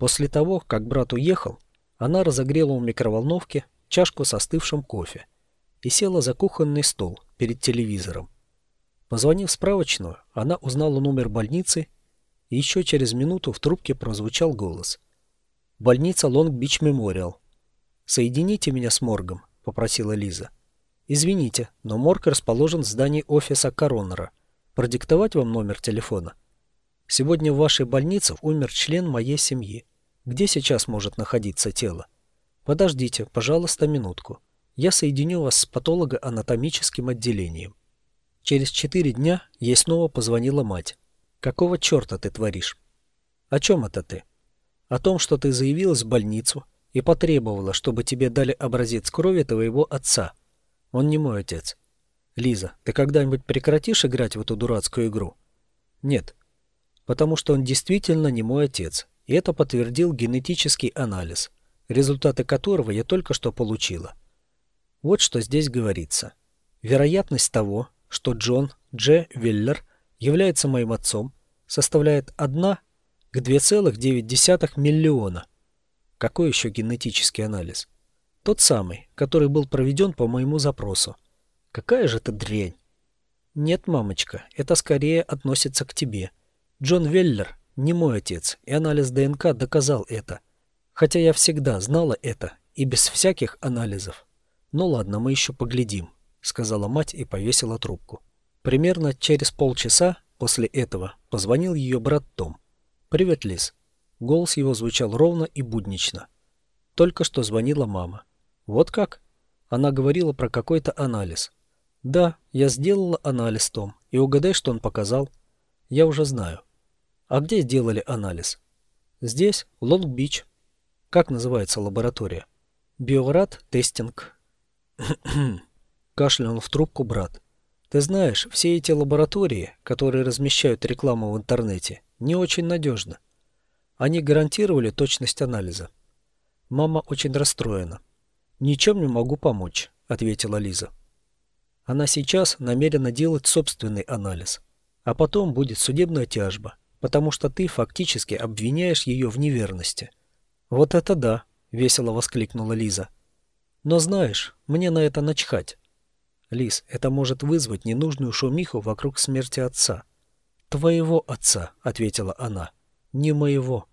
После того, как брат уехал, она разогрела у микроволновки чашку с остывшим кофе и села за кухонный стол перед телевизором. Позвонив в справочную, она узнала номер больницы, и еще через минуту в трубке прозвучал голос. «Больница Лонг-Бич Мемориал». «Соедините меня с моргом», — попросила Лиза. «Извините, но морг расположен в здании офиса коронера. Продиктовать вам номер телефона?» «Сегодня в вашей больнице умер член моей семьи. Где сейчас может находиться тело? Подождите, пожалуйста, минутку. Я соединю вас с патологоанатомическим отделением. Через четыре дня ей снова позвонила мать. Какого черта ты творишь? О чем это ты? О том, что ты заявилась в больницу и потребовала, чтобы тебе дали образец крови твоего отца. Он не мой отец. Лиза, ты когда-нибудь прекратишь играть в эту дурацкую игру? Нет. Потому что он действительно не мой отец, и это подтвердил генетический анализ, результаты которого я только что получила. Вот что здесь говорится. Вероятность того, что Джон Дж. Виллер является моим отцом, составляет 1 к 2,9 миллиона. Какой еще генетический анализ? Тот самый, который был проведен по моему запросу. Какая же это дрянь? Нет, мамочка, это скорее относится к тебе. Джон Веллер не мой отец, и анализ ДНК доказал это. Хотя я всегда знала это, и без всяких анализов. Ну ладно, мы еще поглядим, сказала мать и повесила трубку. Примерно через полчаса после этого позвонил ее брат Том. «Привет, Лиз». Голос его звучал ровно и буднично. Только что звонила мама. «Вот как?» Она говорила про какой-то анализ. «Да, я сделала анализ, Том, и угадай, что он показал. Я уже знаю. А где сделали анализ? Здесь, Лонг-Бич. Как называется лаборатория? Биорад тестинг. Кашлянул в трубку брат. Ты знаешь, все эти лаборатории, которые размещают рекламу в интернете, не очень надежны. Они гарантировали точность анализа. Мама очень расстроена. «Ничем не могу помочь», — ответила Лиза. Она сейчас намерена делать собственный анализ, а потом будет судебная тяжба, потому что ты фактически обвиняешь ее в неверности. Вот это да, весело воскликнула Лиза. Но знаешь, мне на это начхать. Лиз, это может вызвать ненужную шумиху вокруг смерти отца. Твоего отца, ответила она. Не моего.